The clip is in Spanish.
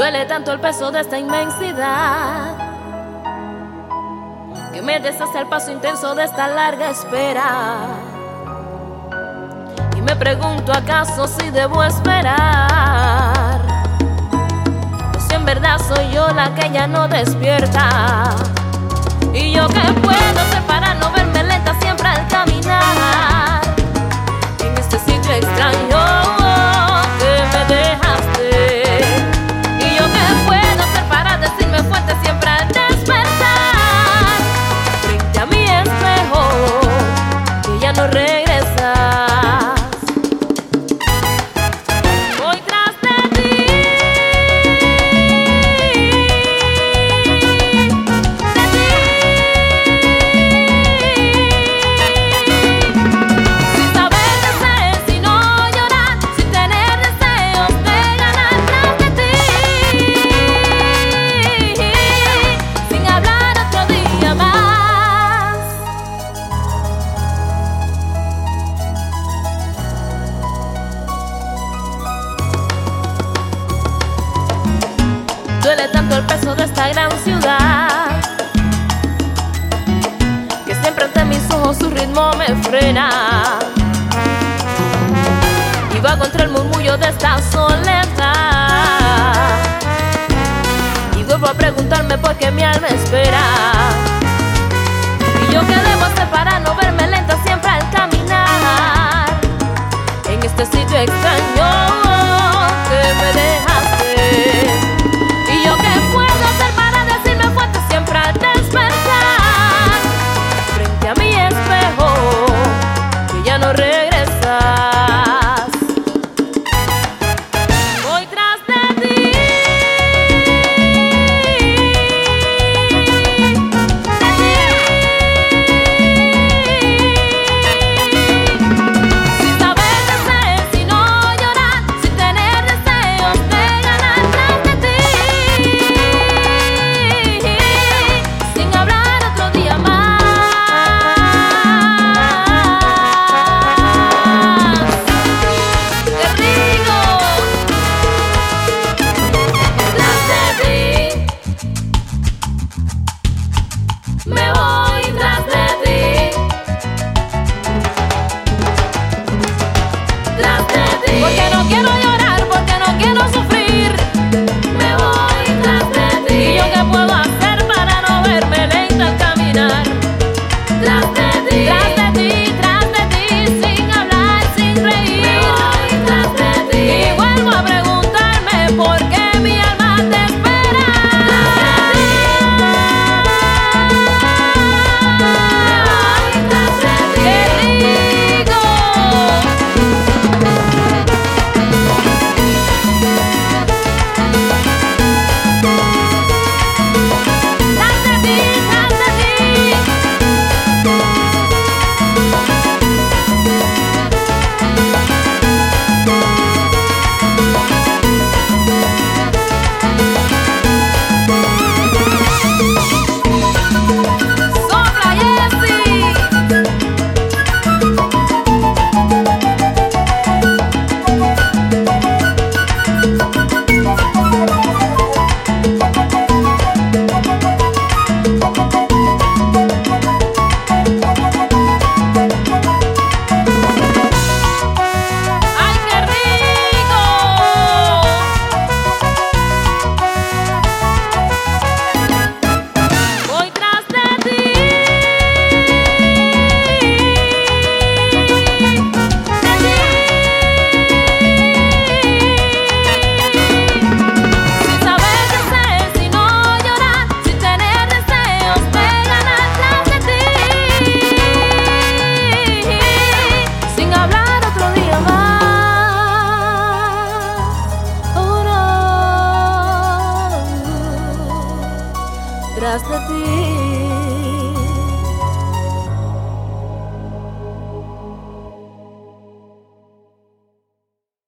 Duele tanto el peso de esta inmensidad que me deshace el paso intenso de esta larga espera. Y me pregunto acaso si debo esperar. O si en verdad soy yo la que ya no despierta. Y yo que puedo ser para no verme lenta siempre al cambio. ritmo me frena y va contra el murmullo de esta soledad. Y vuelvo a preguntarme por qué mi alma espera. dedim